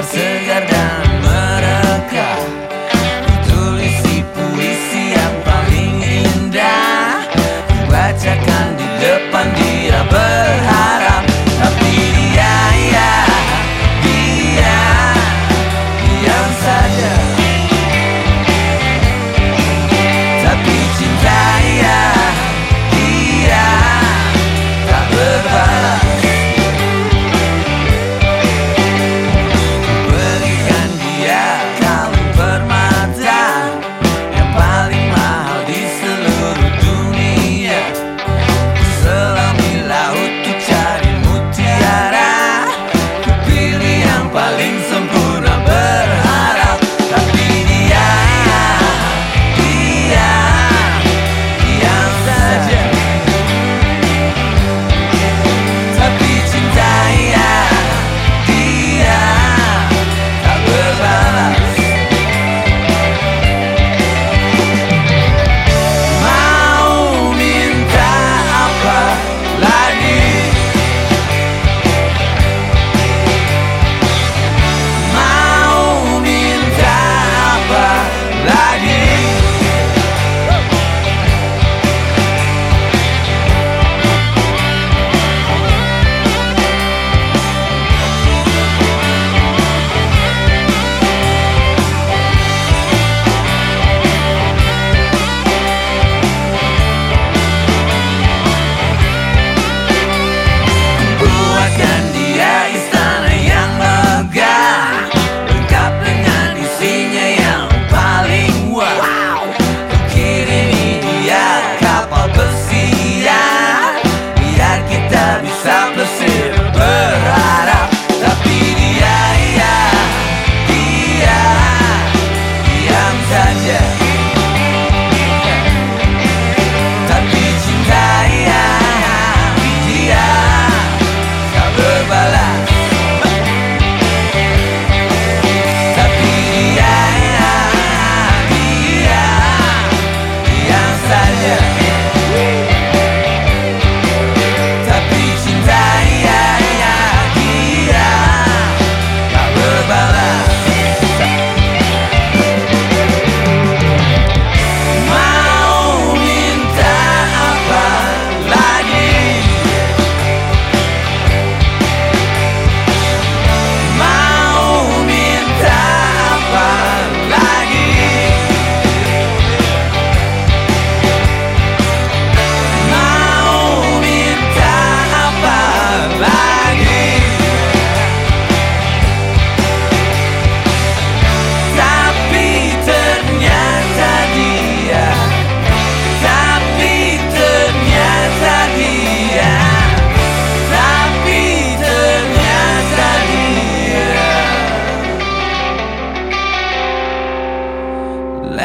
Serse yer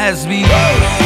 lesbian.